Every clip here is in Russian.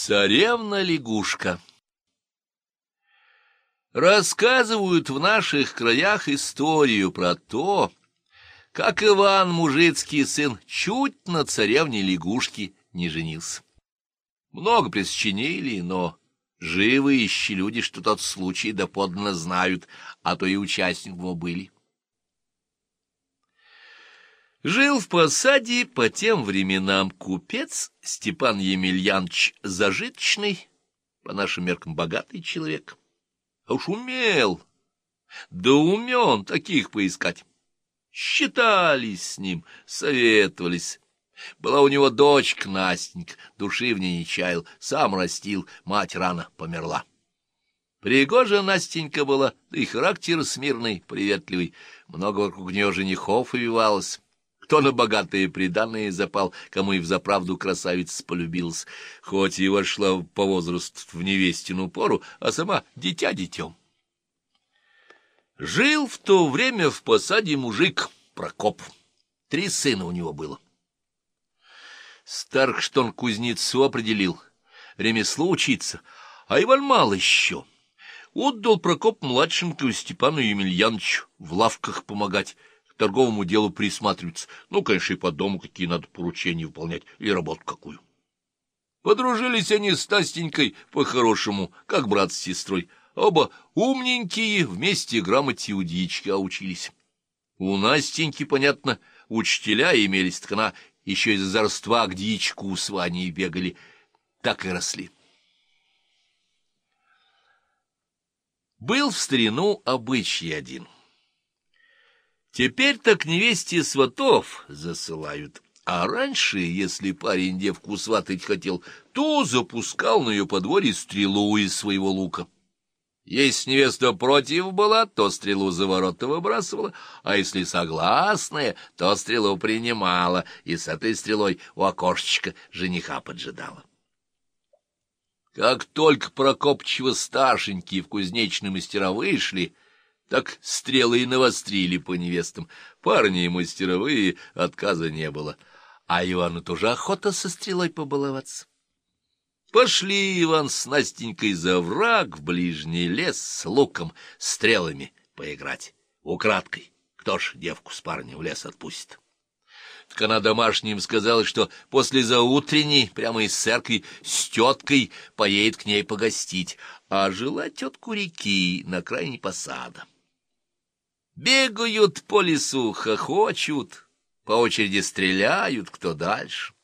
Царевна-лягушка Рассказывают в наших краях историю про то, как Иван, мужицкий сын, чуть на царевне-лягушке не женился. Много присчинили, но живы еще люди, что тот случай доподлинно знают, а то и участников были. Жил в посаде по тем временам купец Степан Емельянович зажиточный, по нашим меркам богатый человек. А уж умел, да умен таких поискать. Считались с ним, советовались. Была у него дочка Настенька, души в ней не чаял, сам растил, мать рано померла. Пригожа Настенька была, да и характер смирный, приветливый, много вокруг нее женихов увивалось. Кто на богатые приданные запал, кому и взаправду красавица полюбилась, хоть и вошла по возрасту в невестину пору, а сама дитя детем. Жил в то время в посаде мужик Прокоп. Три сына у него было. Старк, что он кузнецу определил, ремесло учиться, а Иван мало еще. Отдал Прокоп младшенькую Степану Емельяновичу в лавках помогать, торговому делу присматриваться. Ну, конечно, и по дому какие надо поручения выполнять, или работу какую. Подружились они с Настенькой по-хорошему, как брат с сестрой. Оба умненькие, вместе грамоте у дьячка учились. У Настеньки, понятно, учителя имелись, так она еще из зарства к дьячку с Ваней бегали, так и росли. Был в старину обычай один — Теперь так невесте сватов засылают. А раньше, если парень девку сватать хотел, то запускал на ее подворье стрелу из своего лука. Если невеста против была, то стрелу за ворота выбрасывала, а если согласная, то стрелу принимала и с этой стрелой у окошечка жениха поджидала. Как только Прокопчева старшенькие в кузнечные мастера вышли, так стрелы и навострили по невестам. Парни и мастеровые, отказа не было. А Ивану тоже охота со стрелой побаловаться. Пошли Иван с Настенькой за враг в ближний лес с луком, стрелами поиграть. Украдкой. Кто ж девку с парнем в лес отпустит? Так она домашним сказала, что после заутренней, прямо из церкви, с теткой поедет к ней погостить, а жила тетку реки на крайней посада. Бегают по лесу, хохочут, по очереди стреляют, кто дальше.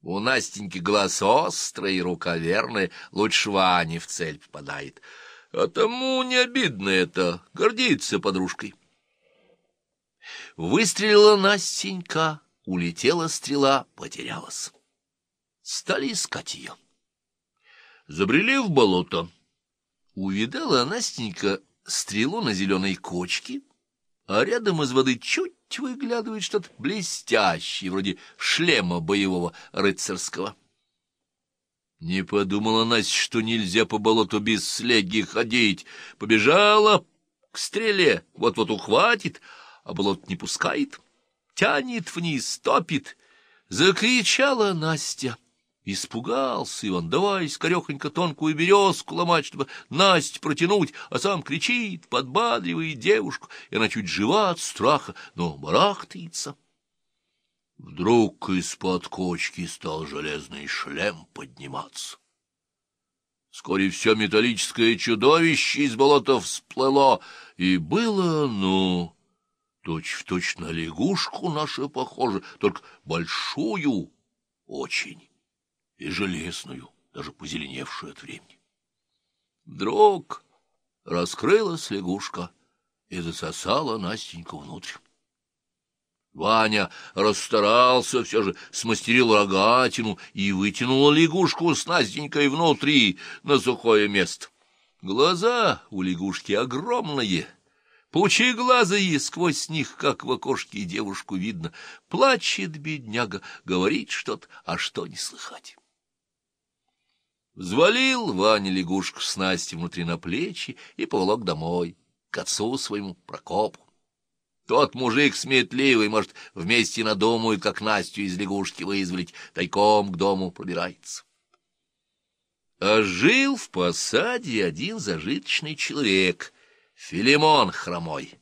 У Настеньки глаз острый, рука верная, лучше Вани в цель попадает. А тому не обидно это, гордится подружкой. Выстрелила Настенька, улетела стрела, потерялась. Стали искать ее. Забрели в болото. Увидала Настенька стрелу на зеленой кочке, а рядом из воды чуть выглядывает что-то блестящее, вроде шлема боевого рыцарского. Не подумала Настя, что нельзя по болоту без слеги ходить. Побежала к стреле, вот-вот ухватит, а болото не пускает, тянет вниз, топит. Закричала Настя. Испугался Иван, давай скорехонько тонкую березку ломать, чтобы Насть протянуть, а сам кричит, подбадривает девушку, и она чуть жива от страха, но барахтается. Вдруг из-под кочки стал железный шлем подниматься. Вскоре все металлическое чудовище из болота всплыло, и было оно точь-в-точь на лягушку наше похоже, только большую очень и железную, даже позеленевшую от времени. Вдруг раскрылась лягушка и засосала Настеньку внутрь. Ваня расстарался, все же смастерил рогатину и вытянул лягушку с Настенькой внутри на сухое место. Глаза у лягушки огромные, пучеглазые, сквозь них, как в окошке девушку видно. Плачет бедняга, говорит что-то, а что не слыхать. Взвалил Ваня лягушку с Настей внутри на плечи и поволок домой, к отцу своему Прокопу. Тот мужик сметливый, может, вместе надумает, как Настю из лягушки вызволить, тайком к дому пробирается. А жил в посаде один зажиточный человек, Филимон хромой,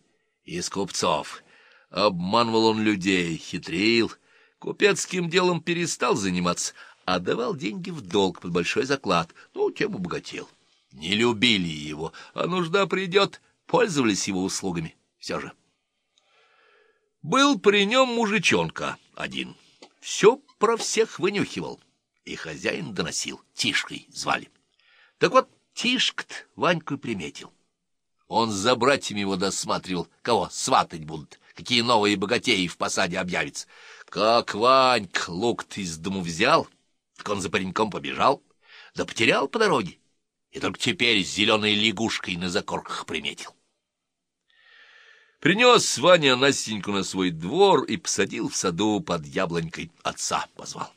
из купцов. Обманывал он людей, хитрил, купецким делом перестал заниматься, а давал деньги в долг под большой заклад, ну, тем обогател. Не любили его, а нужда придет, пользовались его услугами все же. Был при нем мужичонка один, все про всех вынюхивал, и хозяин доносил, Тишкой звали. Так вот, Тишк-то Ваньку приметил. Он за братьями его досматривал, кого сватать будут, какие новые богатеи в посаде объявятся. Как Ваньк лук из дому взял, так он за пареньком побежал, да потерял по дороге, и только теперь с зеленой лягушкой на закорках приметил. Принес Ваня Настеньку на свой двор и посадил в саду под яблонькой. Отца позвал.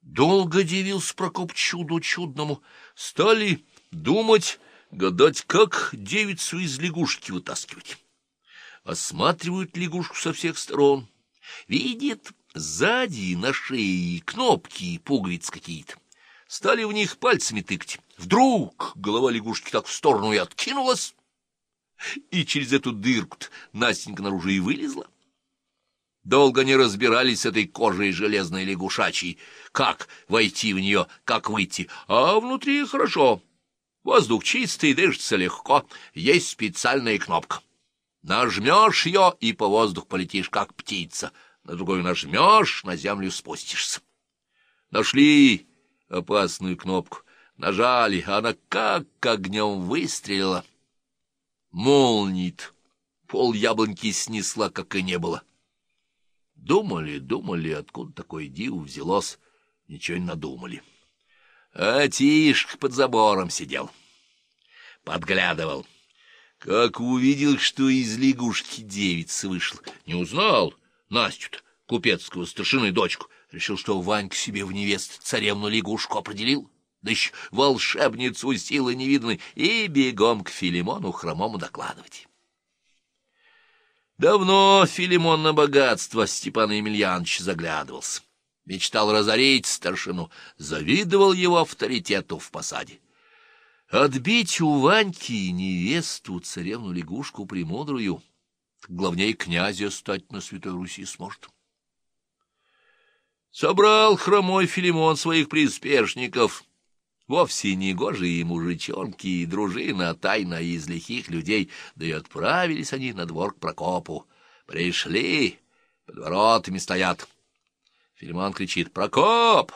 Долго дивился Прокоп чуду чудному. Стали думать, гадать, как девицу из лягушки вытаскивать. Осматривают лягушку со всех сторон. Видит сзади на шее кнопки и пуговицы какие-то. Стали в них пальцами тыкать. Вдруг голова лягушки так в сторону и откинулась, и через эту дырку Настенька наружу и вылезла. Долго не разбирались с этой кожей железной лягушачьей, как войти в нее, как выйти, а внутри хорошо. Воздух чистый, дышится легко, есть специальная кнопка. Нажмешь ее, и по воздуху полетишь, как птица, на другую нажмешь, на землю спустишься. Нашли опасную кнопку, нажали, а она как огнем выстрелила молнит. Пол яблоньки снесла, как и не было. Думали, думали, откуда такое диво взялось, ничего не надумали. А Тишка под забором сидел, подглядывал. Как увидел, что из лягушки девица вышла, не узнал Настю-то, купецкого старшины дочку, решил, что Ванька себе в невест царевну лягушку определил да еще волшебницу силы невиданной, и бегом к Филимону хромому докладывать. Давно Филимон на богатство Степана Емельяновича заглядывался. Мечтал разорить старшину, завидовал его авторитету в посаде. Отбить у Ваньки невесту, царевну-лягушку премудрую, главнее князя стать на Святой Руси сможет. Собрал хромой Филимон своих приспешников — Вовсе не гожие мужичонки и дружина тайна из лихих людей, да и отправились они на двор к Прокопу. Пришли, под воротами стоят. Филимон кричит «Прокоп!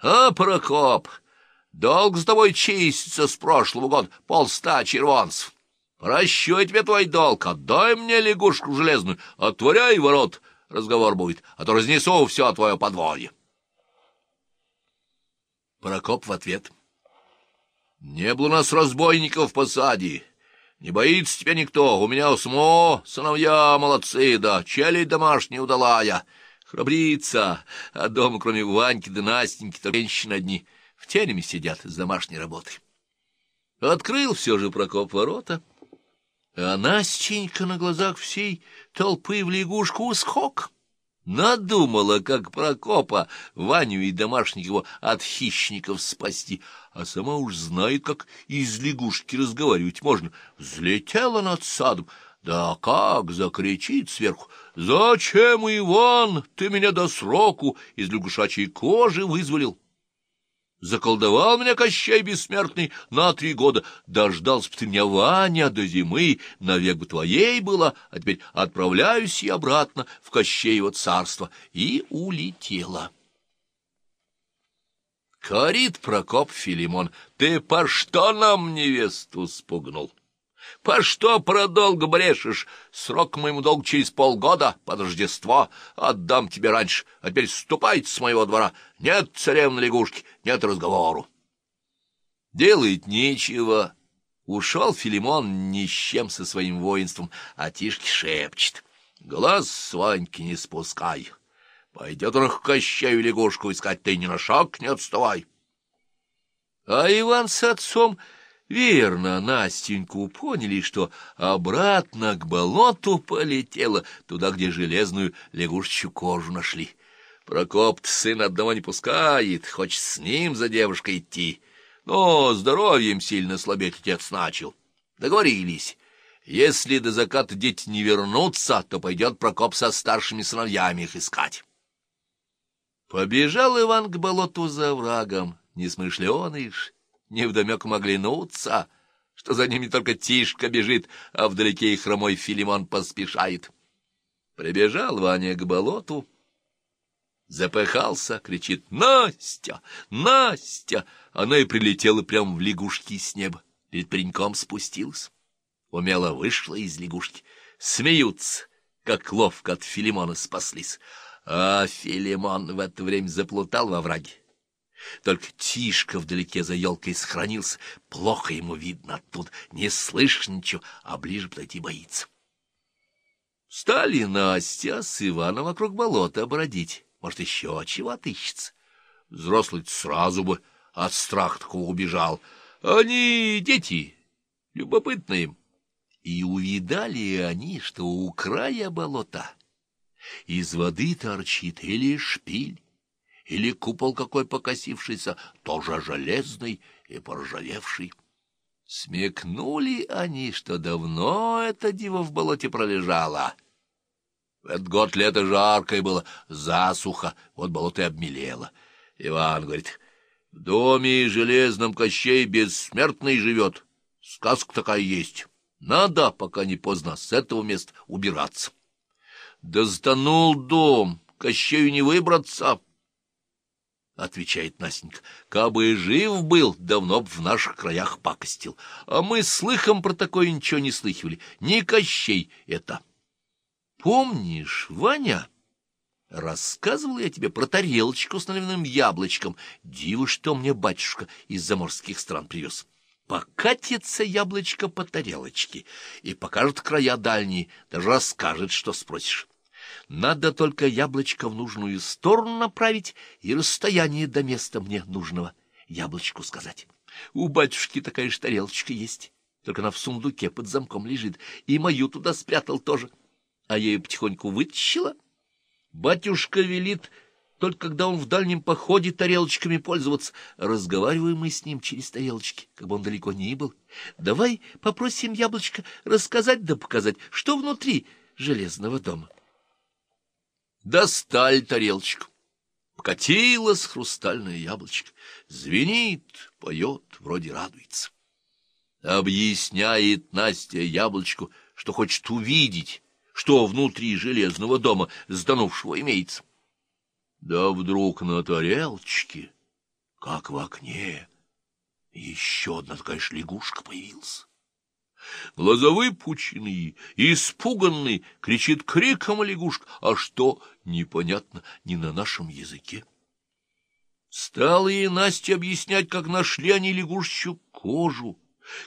А, Прокоп! Долг с тобой чистится с прошлого года, полста червонцев. Прощу тебе твой долг, отдай мне лягушку железную, отворяй ворот, разговор будет, а то разнесу все твое подворье». Прокоп в ответ. Не было у нас разбойников в посаде. Не боится тебя никто. У меня усмо, сыновья молодцы, да челядь домашняя удалая. Храбрится, а дома, кроме Ваньки да Настеньки, то женщины одни в тереме сидят с домашней работой. Открыл все же Прокоп ворота, а Настенька на глазах всей толпы в лягушку усхок. Надумала, как Прокопа, Ваню и домашних его от хищников спасти, а сама уж знает, как из лягушки разговаривать можно. Взлетела над садом, да как закричит сверху. «Зачем, Иван, ты меня до сроку из лягушачьей кожи вызволил?» Заколдовал меня Кощей Бессмертный на три года. Дождался бы ты меня, Ваня, до зимы, навек бы твоей была, а теперь отправляюсь я обратно в Кощеево царство. И улетела. Корит Прокоп Филимон, ты по что нам невесту спугнул? По что продолго брешешь? Срок моему долг через полгода, под Рождество. Отдам тебе раньше, а теперь ступайте с моего двора. Нет царевны лягушки, нет разговору. Делает нечего. Ушел Филимон ни с чем со своим воинством, а Тишки шепчет. Глаз с Ваньки не спускай. Пойдет он к Кощею лягушку искать, ты ни на шаг не отставай. А Иван с отцом Верно, Настеньку поняли, что обратно к болоту полетела, туда, где железную лягушечью кожу нашли. Прокоп сын одного не пускает, хочет с ним за девушкой идти. Но здоровьем сильно слабеть отец начал. Договорились. Если до заката дети не вернутся, то пойдет Прокоп со старшими сыновьями их искать. Побежал Иван к болоту за врагом, несмышленый ж, невдомек могли нуться, что за ними только Тишка бежит, а вдалеке и хромой Филимон поспешает. Прибежал Ваня к болоту, запыхался, кричит «Настя! Настя!» Она и прилетела прямо в лягушки с неба, перед пареньком спустилась. Умело вышла из лягушки. Смеются, как ловко от Филимона спаслись. А Филимон в это время заплутал во враге. Только Тишка вдалеке за елкой сохранился. Плохо ему видно оттуда, не слышишь ничего, а ближе подойти боится. Стали Настя с Иваном вокруг болота бродить. Может, еще чего отыщется. Взрослый сразу бы от страха такого убежал. Они дети, любопытные. И увидали они, что у края болота из воды торчит или шпиль, или купол какой покосившийся, тоже железный и поржавевший. Смекнули они, что давно это диво в болоте пролежало. В этот год лето жаркое было, засуха, вот болото и обмелело. Иван говорит, в доме железном Кощей бессмертный живет, сказка такая есть. Надо, пока не поздно, с этого места убираться. Да сданул дом, Кощею не выбраться. — отвечает Настенька. — Кабы жив был, давно б в наших краях пакостил. А мы слыхом про такое ничего не слыхивали. Не Кощей это. Помнишь, Ваня? Рассказывал я тебе про тарелочку с наливным яблочком. Диво, что мне батюшка из заморских стран привез. Покатится яблочко по тарелочке и покажет края дальние, даже расскажет, что спросишь. Надо только яблочко в нужную сторону направить и расстояние до места мне нужного яблочку сказать. У батюшки такая же тарелочка есть, только она в сундуке под замком лежит, и мою туда спрятал тоже. А я ее потихоньку вытащила. Батюшка велит, только когда он в дальнем походе тарелочками пользоваться. Разговариваем мы с ним через тарелочки, как бы он далеко не был. Давай попросим яблочко рассказать да показать, что внутри железного дома. Достали тарелочку. Покатилось хрустальное яблочко. Звенит, поет, вроде радуется. Объясняет Настя яблочку, что хочет увидеть, что внутри железного дома сданувшего имеется. Да вдруг на тарелочке, как в окне, еще одна такая ж лягушка появилась. Глаза выпученные, испуганный, кричит криком лягушка, а что, непонятно, не на нашем языке. Стала ей Настя объяснять, как нашли они лягушечью кожу,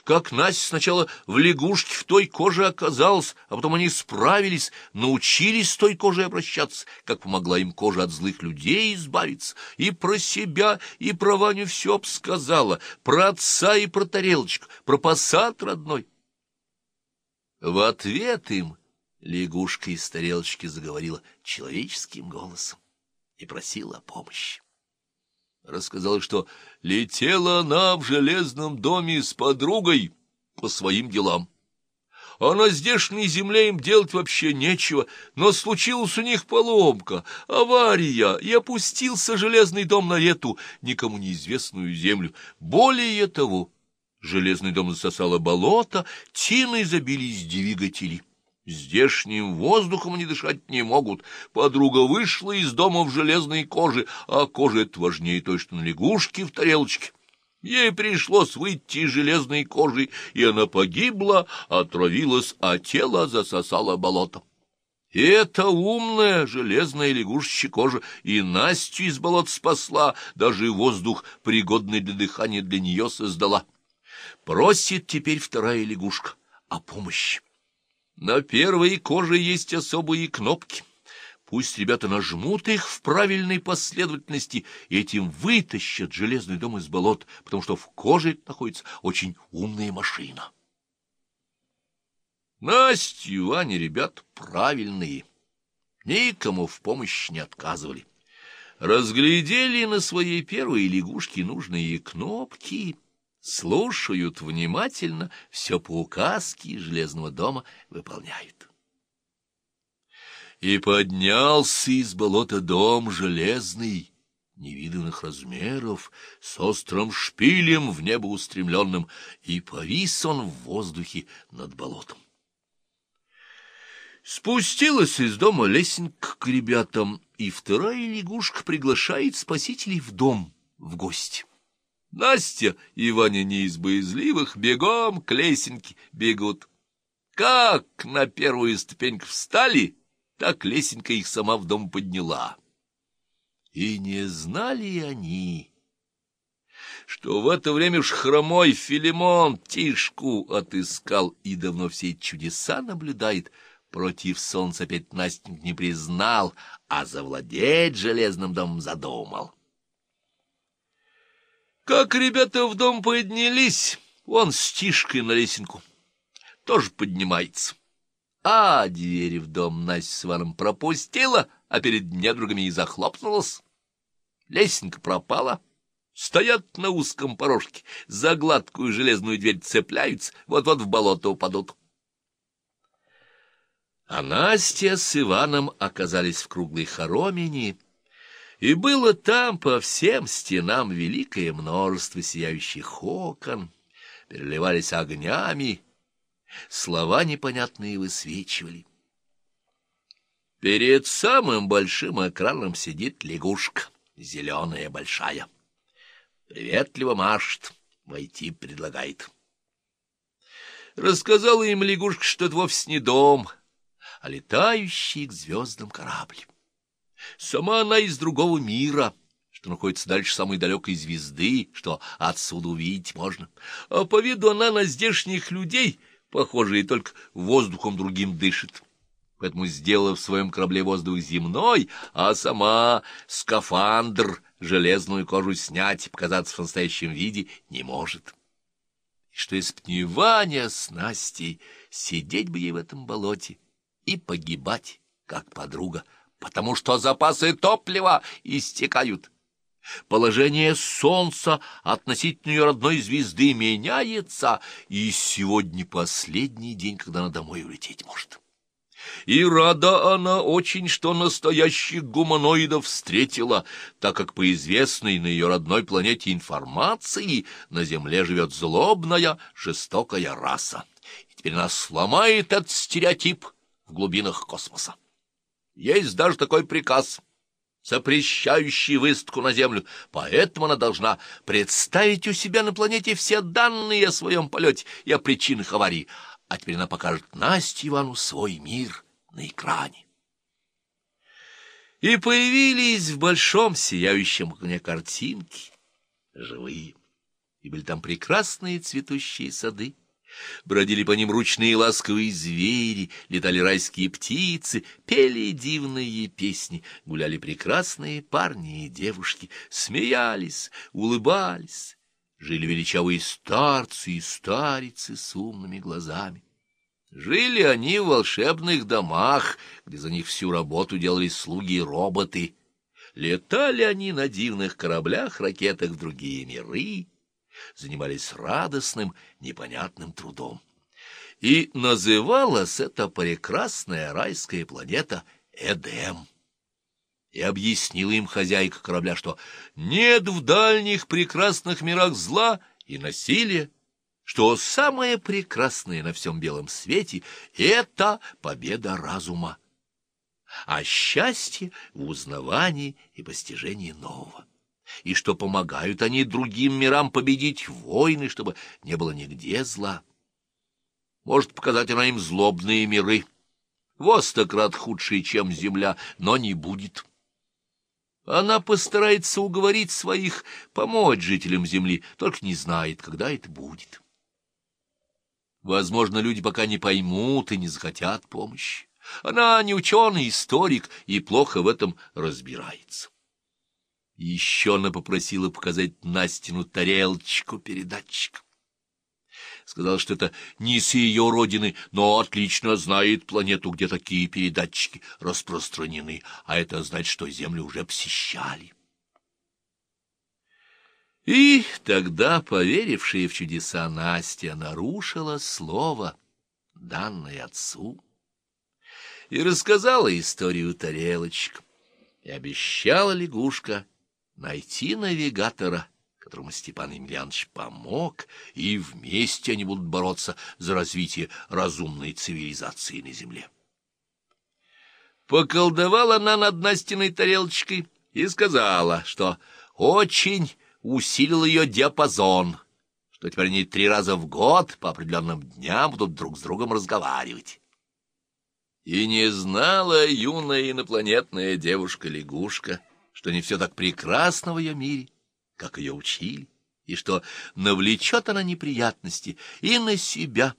как Настя сначала в лягушке в той коже оказалась, а потом они справились, научились с той кожей обращаться, как помогла им кожа от злых людей избавиться, и про себя, и про Ваню все обсказала, про отца и про тарелочку, про посад родной. В ответ им лягушка из тарелочки заговорила человеческим голосом и просила о помощи. Рассказала, что летела она в железном доме с подругой по своим делам. А на здешней земле им делать вообще нечего, но случилась у них поломка, авария, и опустился железный дом на эту никому неизвестную землю. Более того... Железный дом засосало болото, тиной забились двигатели. Здешним воздухом они дышать не могут. Подруга вышла из дома в железной коже, а кожа — это важнее той, что на лягушке в тарелочке. Ей пришлось выйти из железной кожи, и она погибла, отравилась, а тело засосало болото. И эта умная железная лягушечья кожа и Настю из болот спасла, даже воздух, пригодный для дыхания, для нее создала. Просит теперь вторая лягушка о помощи. На первой коже есть особые кнопки. Пусть ребята нажмут их в правильной последовательности и этим вытащат железный дом из болот, потому что в коже находится очень умная машина. Настя и ребят правильные, никому в помощь не отказывали. разглядели на своей первой лягушке нужные кнопки, слушают внимательно, все по указке железного дома выполняют. И поднялся из болота дом железный, невиданных размеров, с острым шпилем в небо устремленным, и повис он в воздухе над болотом. Спустилась из дома лесенка к ребятам, и вторая лягушка приглашает спасителей в дом в гости. Настя и Ваня не из боязливых бегом к лесенке бегут. Как на первую ступеньку встали, так лесенка их сама в дом подняла. И не знали они, что в это время уж хромой Филимон Тишку отыскал и давно все чудеса наблюдает — Против солнца опять Настенька не признал, а завладеть железным домом задумал. Как ребята в дом поднялись, он с Тишкой на лесенку тоже поднимается. А двери в дом Настя с Иваном пропустила, а перед недругами и захлопнулась. Лесенка пропала. Стоят на узком порожке, за гладкую железную дверь цепляются, вот-вот в болото упадут. А Настя с Иваном оказались в круглой хоромине, и было там по всем стенам великое множество сияющих окон, переливались огнями, слова непонятные высвечивали. Перед самым большим экраном сидит лягушка, зеленая большая. Приветливо машет, войти предлагает. Рассказала им лягушка, что это вовсе не дом — а летающий к звездам корабль. Сама она из другого мира, что находится дальше самой далекой звезды, что отсюда увидеть можно. А по виду она на здешних людей, похожие только воздухом другим дышит. Поэтому сделала в своем корабле воздух земной, а сама скафандр, железную кожу снять и показаться в настоящем виде не может. И что не Ваня с Настей, сидеть бы ей в этом болоте, и погибать, как подруга, потому что запасы топлива истекают. Положение Солнца относительно ее родной звезды меняется, и сегодня последний день, когда она домой улететь может. И рада она очень, что настоящих гуманоидов встретила, так как по известной на ее родной планете информации на Земле живет злобная, жестокая раса. И теперь она сломает этот стереотип — в глубинах космоса. Есть даже такой приказ, запрещающий высадку на Землю, поэтому она должна представить у себя на планете все данные о своем полете и о причинах аварии, а теперь она покажет Насте Ивану свой мир на экране. И появились в большом сияющем окне картинки, живые, и были там прекрасные цветущие сады, Бродили по ним ручные ласковые звери, летали райские птицы, пели дивные песни, гуляли прекрасные парни и девушки, смеялись, улыбались. Жили величавые старцы и старицы с умными глазами. Жили они в волшебных домах, где за них всю работу делали слуги и роботы. Летали они на дивных кораблях-ракетах в другие миры, занимались радостным, непонятным трудом. И называлась эта прекрасная райская планета Эдем. И объяснила им хозяйка корабля, что нет в дальних прекрасных мирах зла и насилия, что самое прекрасное на всем белом свете — это победа разума, а счастье в узнавании и постижении нового и что помогают они другим мирам победить войны, чтобы не было нигде зла. Может показать она им злобные миры, во стократ худшие, чем земля, но не будет. Она постарается уговорить своих помочь жителям земли, только не знает, когда это будет. Возможно, люди пока не поймут и не захотят помощи. Она не ученый, историк и плохо в этом разбирается. Еще она попросила показать Настину тарелочку передатчик. Сказала, что это не с ее родины, но отлично знает планету, где такие передатчики распространены, а это значит, что Землю уже посещали. И тогда, поверившая в чудеса Настя, нарушила слово, данное отцу, и рассказала историю тарелочек, и обещала лягушка найти навигатора, которому Степан Емельянович помог, и вместе они будут бороться за развитие разумной цивилизации на земле. Поколдовала она над Настиной тарелочкой и сказала, что очень усилил ее диапазон, что теперь они три раза в год по определенным дням будут друг с другом разговаривать. И не знала юная инопланетная девушка-лягушка, что не все так прекрасно в ее мире, как ее учили, и что навлечет она неприятности и на себя,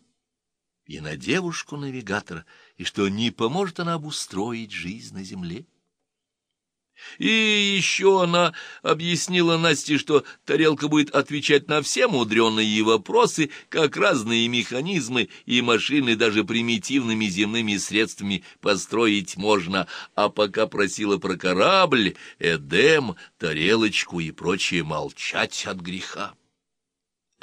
и на девушку-навигатора, и что не поможет она обустроить жизнь на земле. И еще она объяснила Насте, что тарелка будет отвечать на все мудреные вопросы, как разные механизмы и машины даже примитивными земными средствами построить можно, а пока просила про корабль, Эдем, тарелочку и прочее молчать от греха.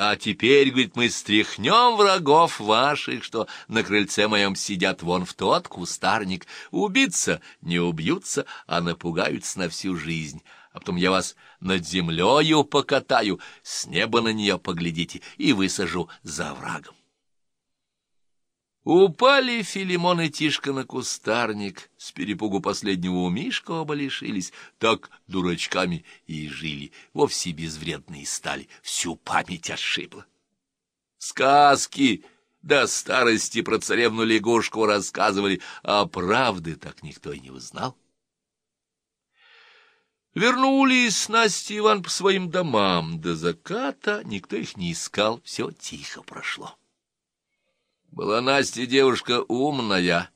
А теперь, говорит, мы стряхнем врагов ваших, что на крыльце моем сидят вон в тот кустарник. Убиться не убьются, а напугаются на всю жизнь. А потом я вас над землею покатаю, с неба на нее поглядите и высажу за врагом. Упали Филимон и Тишка на кустарник, с перепугу последнего у Мишка оба лишились, так дурачками и жили, вовсе безвредные стали, всю память ошибла. Сказки до старости про царевну лягушку рассказывали, а правды так никто и не узнал. Вернулись Настя и Иван по своим домам, до заката никто их не искал, все тихо прошло. Была Настя девушка умная,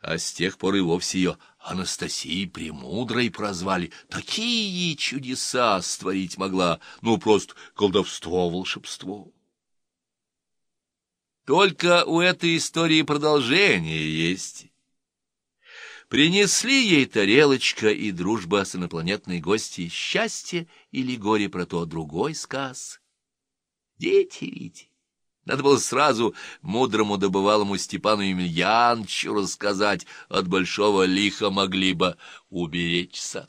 а с тех пор и вовсе ее Анастасией Премудрой прозвали. Такие чудеса створить могла, ну, просто колдовство-волшебство. Только у этой истории продолжение есть. Принесли ей тарелочка и дружба с инопланетной гостьей счастье или горе про то другой сказ. Дети ведь. Надо было сразу мудрому добывалому Степану Емельяновичу рассказать, от большого лиха могли бы уберечься.